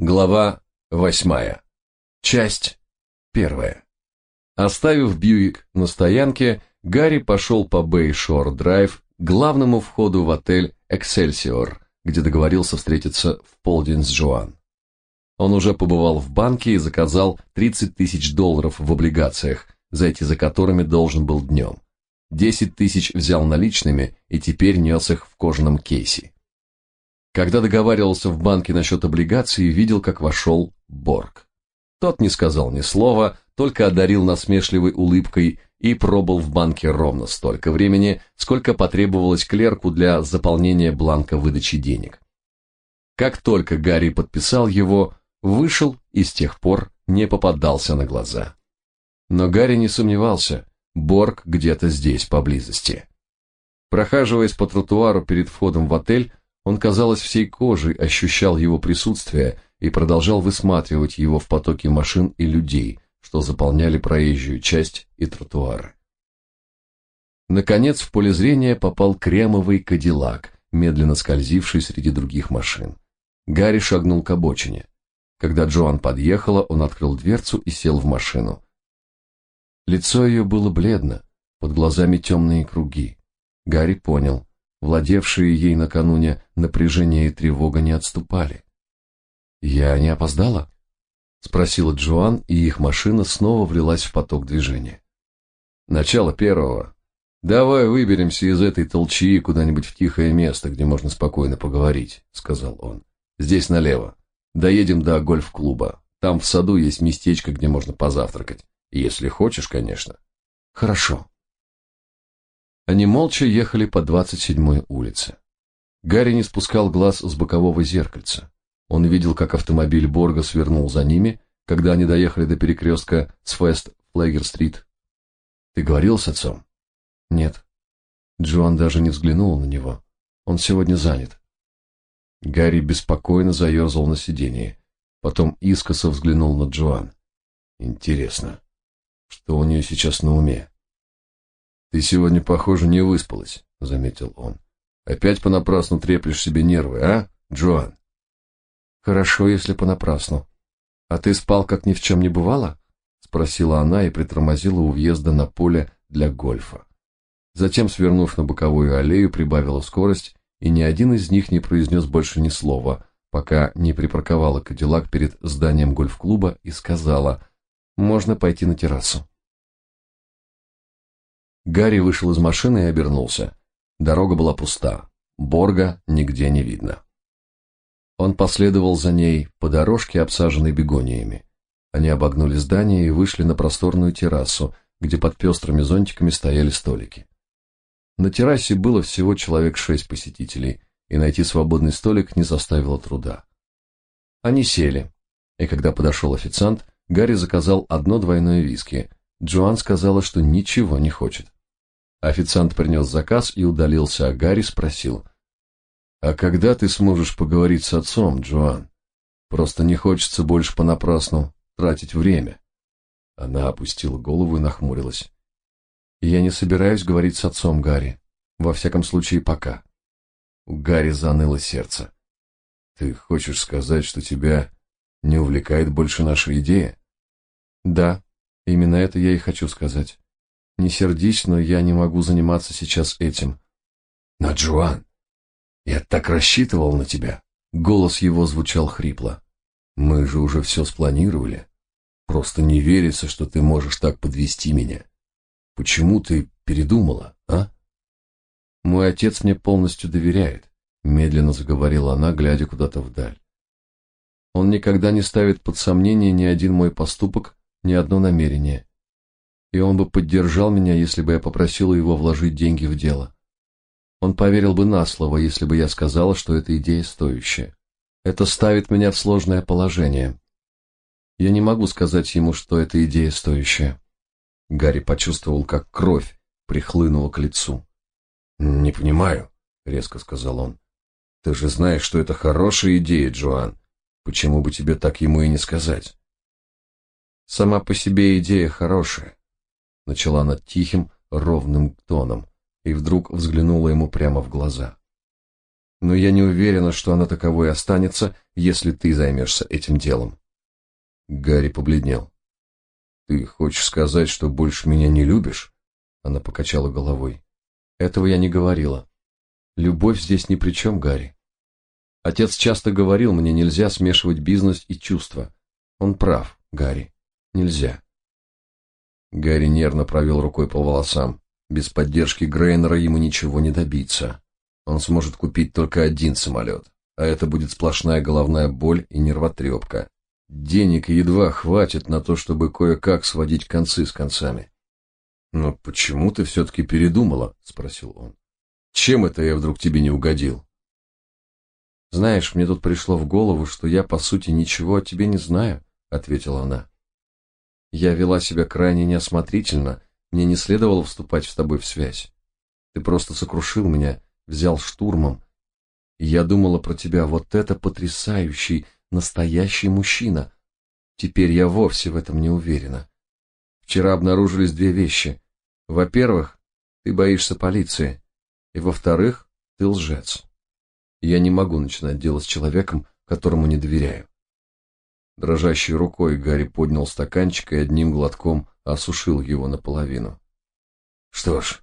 Глава восьмая. Часть первая. Оставив Бьюик на стоянке, Гарри пошел по Бэй-Шор-Драйв к главному входу в отель «Эксельсиор», где договорился встретиться в полдень с Джоан. Он уже побывал в банке и заказал 30 тысяч долларов в облигациях, зайти за которыми должен был днем. 10 тысяч взял наличными и теперь нес их в кожаном кейсе. Когда договаривался в банке насчет облигаций, видел, как вошел Борг. Тот не сказал ни слова, только одарил насмешливой улыбкой и пробыл в банке ровно столько времени, сколько потребовалось клерку для заполнения бланка выдачи денег. Как только Гарри подписал его, вышел и с тех пор не попадался на глаза. Но Гарри не сомневался, Борг где-то здесь, поблизости. Прохаживаясь по тротуару перед входом в отель, он, казалось, всей кожей ощущал его присутствие и продолжал высматривать его в потоке машин и людей, что заполняли проезжую часть и тротуары. Наконец в поле зрения попал кремовый кадиллак, медленно скользивший среди других машин. Гарри шагнул к обочине. Когда Джоан подъехала, он открыл дверцу и сел в машину. Лицо ее было бледно, под глазами темные круги. Гарри понял, Владевшие ей накануне напряжение и тревога не отступали. «Я не опоздала?» — спросила Джоан, и их машина снова влилась в поток движения. «Начало первого. Давай выберемся из этой толчии куда-нибудь в тихое место, где можно спокойно поговорить», — сказал он. «Здесь налево. Доедем до гольф-клуба. Там в саду есть местечко, где можно позавтракать. Если хочешь, конечно». «Хорошо», они молча ехали по 27-й улице. Гарри не спускал глаз с бокового зеркальца. Он видел, как автомобиль Борга свернул за ними, когда они доехали до перекрестка с Фест Флэгер-стрит. «Ты говорил с отцом?» «Нет». Джоан даже не взглянул на него. «Он сегодня занят». Гарри беспокойно заерзал на сиденье. Потом искоса взглянул на Джоан. «Интересно, что у нее сейчас на уме?» Ты сегодня, похоже, не выспалась, заметил он. Опять понапрасну треплешь себе нервы, а, Джоан? Хорошо, если понапрасну. А ты спал, как ни в чем не бывало? спросила она и притормозила у въезда на поле для гольфа. Затем, свернув на боковую аллею, прибавила скорость, и ни один из них не произнес больше ни слова, пока не припарковала Кадиллак перед зданием гольф-клуба и сказала: "Можно пойти на террасу". Гарри вышел из машины и обернулся. Дорога была пуста. Борга нигде не видно. Он последовал за ней по дорожке, обсаженной бегониями. Они обогнули здание и вышли на просторную террасу, где под пестрыми зонтиками стояли столики. На террасе было всего человек шесть посетителей, и найти свободный столик не составило труда. Они сели, и когда подошел официант, Гарри заказал одно двойное виски. Джоан сказала, что ничего не хочет. Официант принес заказ и удалился, а Гарри спросил: "А когда ты сможешь поговорить с отцом, Джоан? Просто не хочется больше понапрасну тратить время". Она опустила голову и нахмурилась. "Я не собираюсь говорить с отцом, Гарри. Во всяком случае, пока". У Гарри заныло сердце. "Ты хочешь сказать, что тебя не увлекает больше наша идея?" "Да, именно это я и хочу сказать". Не сердись, но я не могу заниматься сейчас этим. На Джоан, я так рассчитывал на тебя. Голос его звучал хрипло. Мы же уже все спланировали. Просто не верится, что ты можешь так подвести меня. Почему ты передумала, а? Мой отец мне полностью доверяет, медленно заговорила она, глядя куда-то вдаль. Он никогда не ставит под сомнение ни один мой поступок, ни одно намерение и он бы поддержал меня, если бы я попросила его вложить деньги в дело. Он поверил бы на слово, если бы я сказала, что эта идея стоящая. Это ставит меня в сложное положение. Я не могу сказать ему, что эта идея стоящая. Гарри почувствовал, как кровь прихлынула к лицу. «Не понимаю», — резко сказал он. «Ты же знаешь, что это хорошая идея, Джоан. Почему бы тебе так ему и не сказать?» «Сама по себе идея хорошая начала она тихим, ровным тоном и вдруг взглянула ему прямо в глаза. Но я не уверена, что она таковой останется, если ты займешься этим делом. Гарри побледнел. Ты хочешь сказать, что больше меня не любишь? Она покачала головой. Этого я не говорила. Любовь здесь ни при чем, Гарри. Отец часто говорил мне, нельзя смешивать бизнес и чувства. Он прав, Гарри. Нельзя. Гарри нервно провел рукой по волосам. Без поддержки Грейнера ему ничего не добиться. Он сможет купить только один самолет, а это будет сплошная головная боль и нервотрепка. Денег едва хватит на то, чтобы кое-как сводить концы с концами. «Но почему ты все-таки передумала?» — спросил он. «Чем это я вдруг тебе не угодил?» «Знаешь, мне тут пришло в голову, что я, по сути, ничего о тебе не знаю», — ответила она. «Я вела себя крайне неосмотрительно, мне не следовало вступать с тобой в связь. Ты просто сокрушил меня, взял штурмом. И я думала про тебя, вот это потрясающий, настоящий мужчина. Теперь я вовсе в этом не уверена. Вчера обнаружились две вещи. Во-первых, ты боишься полиции. И во-вторых, ты лжец. Я не могу начинать дело с человеком, которому не доверяю. Дрожащей рукой Гарри поднял стаканчик и одним глотком осушил его наполовину. Что ж,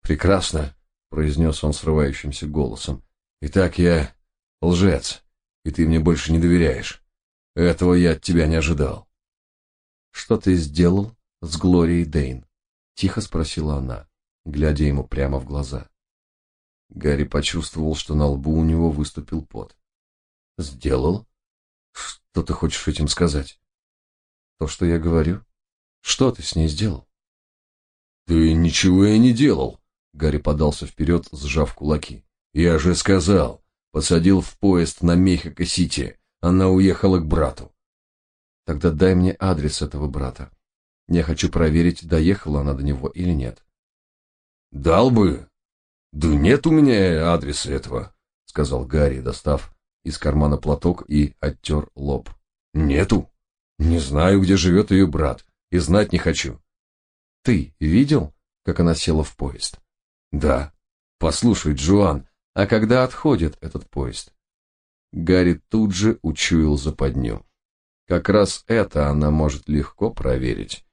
прекрасно, произнес он срывающимся голосом. Итак, я лжец, и ты мне больше не доверяешь. Этого я от тебя не ожидал. Что ты сделал с Глорией Дейн? тихо спросила она, глядя ему прямо в глаза. Гарри почувствовал, что на лбу у него выступил пот. Сделал? Что ты хочешь этим сказать? То, что я говорю. Что ты с ней сделал? Ты ничего и не делал. Гарри подался вперед, сжав кулаки. Я же сказал, посадил в поезд на Мехико-Сити. Она уехала к брату. Тогда дай мне адрес этого брата. Я хочу проверить, доехала она до него или нет. Дал бы. Да нет у меня адреса этого, сказал Гарри, достав из кармана платок и оттер лоб. Нету. Не знаю, где живет ее брат, и знать не хочу. Ты видел, как она села в поезд? Да. Послушай, Джоан, а когда отходит этот поезд? Гарри тут же учуял западню. Как раз это она может легко проверить.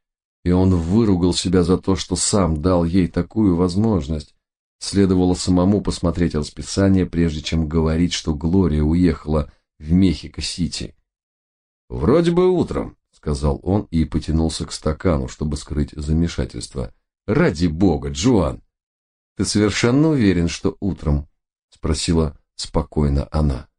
И он выругал себя за то, что сам дал ей такую возможность. Следовало самому посмотреть расписание, прежде чем говорить, что Глория уехала в Мехико-Сити. «Вроде бы утром», — сказал он и потянулся к стакану, чтобы скрыть замешательство. «Ради бога, Джоан, ты совершенно уверен, что утром? спросила спокойно она.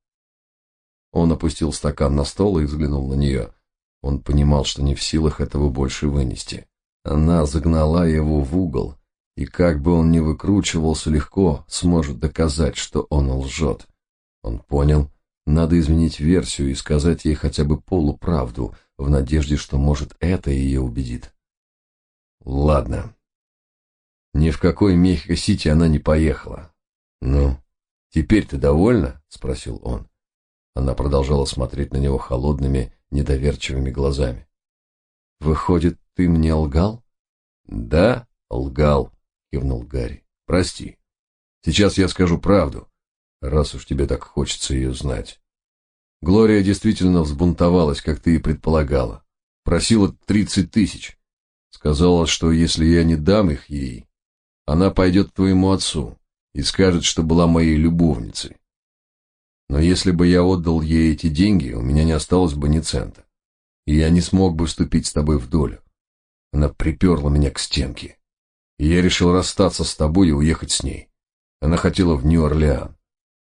Он опустил стакан на стол и взглянул на нее. Он понимал, что не в силах этого больше вынести. Она загнала его в угол, и как бы он ни выкручивался легко, сможет доказать, что он лжет. Он понял, надо изменить версию и сказать ей хотя бы полуправду, в надежде, что, может, это ее убедит. Ладно, ни в какой Мехико-Сити она не поехала. Ну, теперь ты довольна? спросил он. Она продолжала смотреть на него холодными, недоверчивыми глазами. Выходит, ты мне лгал? Да, лгал, кивнул Гарри. Прости. Сейчас я скажу правду, раз уж тебе так хочется ее знать. Глория действительно взбунтовалась, как ты и предполагала. Просила тридцать тысяч. Сказала, что если я не дам их ей, она пойдет к твоему отцу и скажет, что была моей любовницей. Но если бы я отдал ей эти деньги, у меня не осталось бы ни цента. И я не смог бы вступить с тобой в долю. Она приперла меня к стенке. И я решил расстаться с тобой и уехать с ней. Она хотела в Нью-Орлеан.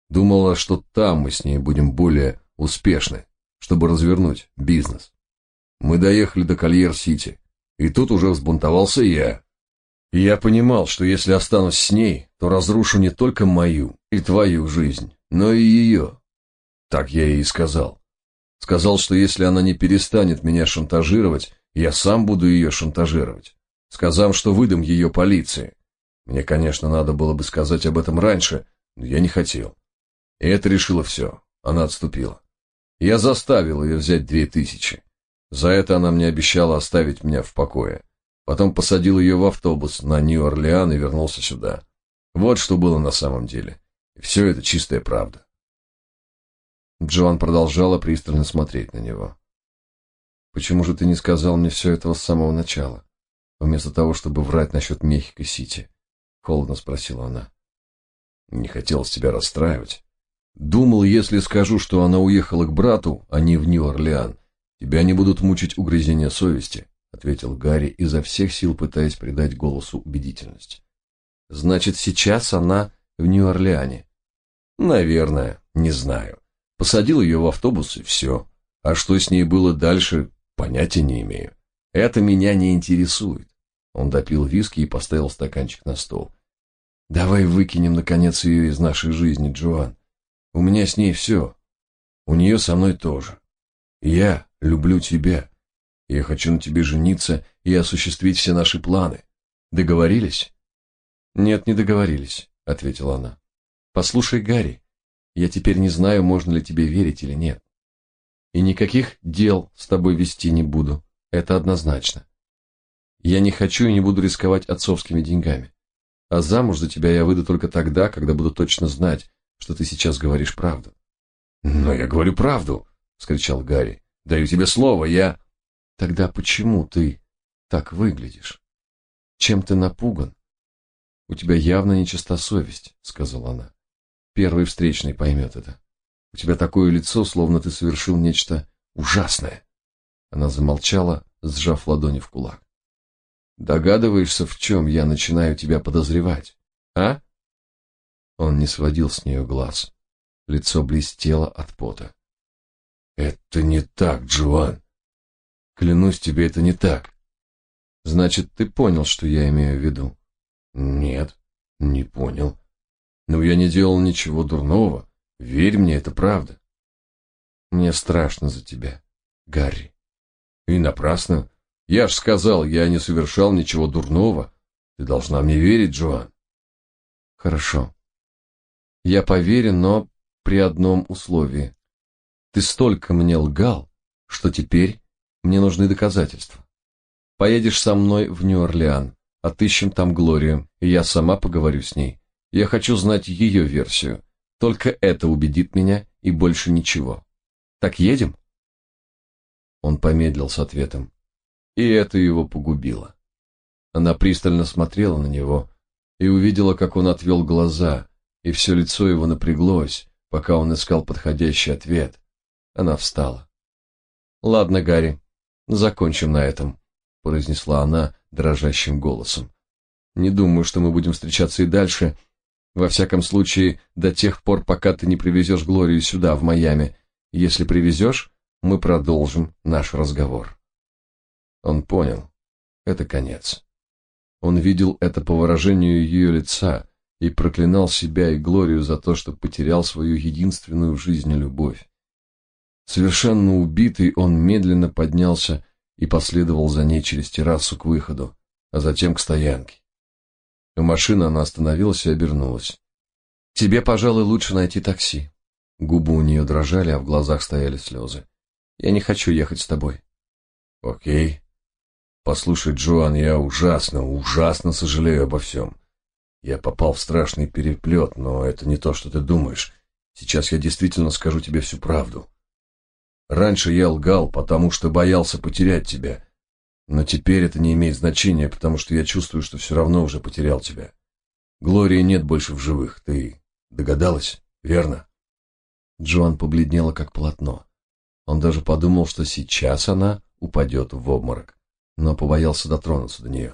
Думала, что там мы с ней будем более успешны, чтобы развернуть бизнес. Мы доехали до Кольер-Сити, и тут уже взбунтовался я. И я понимал, что если останусь с ней, то разрушу не только мою и твою жизнь, но и ее. Так я ей и сказал. Сказал, что если она не перестанет меня шантажировать, я сам буду ее шантажировать. Сказал, что выдам ее полиции. Мне, конечно, надо было бы сказать об этом раньше, но я не хотел. И это решило все. Она отступила. Я заставил ее взять две тысячи. За это она мне обещала оставить меня в покое. Потом посадил ее в автобус на Нью-Орлеан и вернулся сюда. Вот что было на самом деле. все это чистая правда. Джоан продолжала пристально смотреть на него. Почему же ты не сказал мне все этого с самого начала, вместо того, чтобы врать насчет Мехико-Сити? Холодно спросила она. Не хотелось тебя расстраивать. Думал, если скажу, что она уехала к брату, а не в Нью-Орлеан, тебя не будут мучить угрызения совести, ответил Гарри, изо всех сил пытаясь придать голосу убедительность. Значит, сейчас она в Нью-Орлеане. Наверное, не знаю. Посадил ее в автобус и все. А что с ней было дальше, понятия не имею. Это меня не интересует. Он допил виски и поставил стаканчик на стол. Давай выкинем, наконец, ее из нашей жизни, Джоан. У меня с ней все. У нее со мной тоже. Я люблю тебя. Я хочу на тебе жениться и осуществить все наши планы. Договорились? Нет, не договорились, ответила она. Послушай, Гарри, я теперь не знаю, можно ли тебе верить или нет. И никаких дел с тобой вести не буду. Это однозначно. Я не хочу и не буду рисковать отцовскими деньгами. А замуж за тебя я выйду только тогда, когда буду точно знать, что ты сейчас говоришь правду. Но я говорю правду, вскричал Гарри. Даю тебе слово, я Тогда почему ты так выглядишь? Чем ты напуган? У тебя явно нечиста совесть, сказала она. Первый встречный поймет это. У тебя такое лицо, словно ты совершил нечто ужасное. Она замолчала, сжав ладони в кулак. Догадываешься, в чем я начинаю тебя подозревать, а? Он не сводил с нее глаз. Лицо блестело от пота. Это не так, Джоан. Клянусь тебе, это не так. Значит, ты понял, что я имею в виду? Нет, не понял. Но я не делал ничего дурного. Верь мне, это правда. Мне страшно за тебя, Гарри. И напрасно. Я ж сказал, я не совершал ничего дурного. Ты должна мне верить, Джоан. Хорошо. Я поверю, но при одном условии. Ты столько мне лгал, что теперь мне нужны доказательства. Поедешь со мной в Нью-Орлеан, отыщем там Глорию, и я сама поговорю с ней. Я хочу знать ее версию. Только это убедит меня и больше ничего. Так едем? Он помедлил с ответом, и это его погубило. Она пристально смотрела на него и увидела, как он отвел глаза, и все лицо его напряглось, пока он искал подходящий ответ. Она встала. «Ладно, Гарри, закончим на этом», — произнесла она дрожащим голосом. «Не думаю, что мы будем встречаться и дальше, — во всяком случае, до тех пор, пока ты не привезешь Глорию сюда, в Майами. Если привезешь, мы продолжим наш разговор. Он понял. Это конец. Он видел это по выражению ее лица и проклинал себя и Глорию за то, что потерял свою единственную в жизни любовь. Совершенно убитый, он медленно поднялся и последовал за ней через террасу к выходу, а затем к стоянке. У машины она остановилась и обернулась. «Тебе, пожалуй, лучше найти такси». Губы у нее дрожали, а в глазах стояли слезы. «Я не хочу ехать с тобой». «Окей. Послушай, Джоан, я ужасно, ужасно сожалею обо всем. Я попал в страшный переплет, но это не то, что ты думаешь. Сейчас я действительно скажу тебе всю правду. Раньше я лгал, потому что боялся потерять тебя, но теперь это не имеет значения, потому что я чувствую, что все равно уже потерял тебя. Глории нет больше в живых. Ты догадалась, верно? Джоан побледнела как полотно. Он даже подумал, что сейчас она упадет в обморок, но побоялся дотронуться до нее.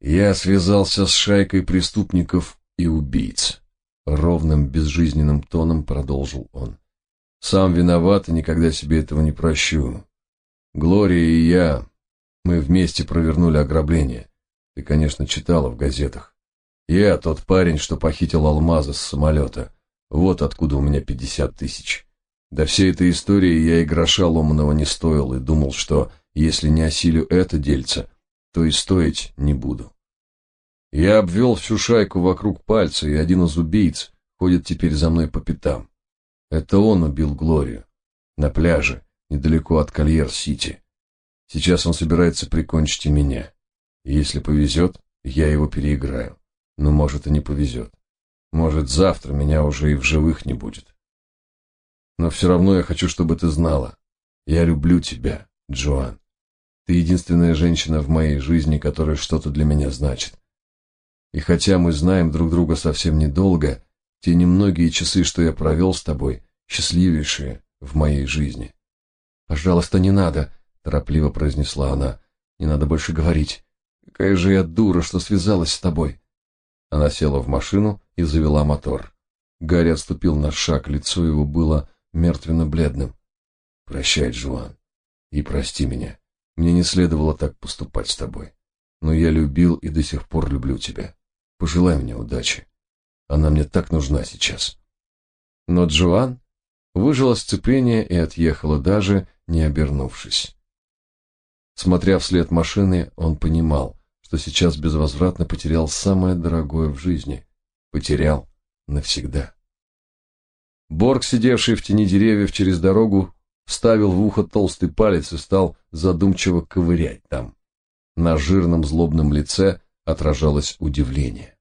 Я связался с шайкой преступников и убийц. Ровным, безжизненным тоном продолжил он. Сам виноват и никогда себе этого не прощу. Глория и я мы вместе провернули ограбление. Ты, конечно, читала в газетах. Я тот парень, что похитил алмазы с самолета. Вот откуда у меня пятьдесят тысяч. До всей этой истории я и гроша ломаного не стоил и думал, что если не осилю это дельце, то и стоить не буду. Я обвел всю шайку вокруг пальца, и один из убийц ходит теперь за мной по пятам. Это он убил Глорию на пляже, недалеко от Кольер-Сити. Сейчас он собирается прикончить и меня. Если повезет, я его переиграю. Но может и не повезет. Может, завтра меня уже и в живых не будет. Но все равно я хочу, чтобы ты знала. Я люблю тебя, Джоан. Ты единственная женщина в моей жизни, которая что-то для меня значит. И хотя мы знаем друг друга совсем недолго, те немногие часы, что я провел с тобой, счастливейшие в моей жизни. Пожалуйста, не надо, торопливо произнесла она. Не надо больше говорить. Какая же я дура, что связалась с тобой. Она села в машину и завела мотор. Гарри отступил на шаг, лицо его было мертвенно-бледным. Прощай, Жуан, и прости меня. Мне не следовало так поступать с тобой. Но я любил и до сих пор люблю тебя. Пожелай мне удачи. Она мне так нужна сейчас. Но Джоан выжила сцепление и отъехала даже не обернувшись. Смотря вслед машины, он понимал, что сейчас безвозвратно потерял самое дорогое в жизни. Потерял навсегда. Борг, сидевший в тени деревьев через дорогу, вставил в ухо толстый палец и стал задумчиво ковырять там. На жирном злобном лице отражалось удивление.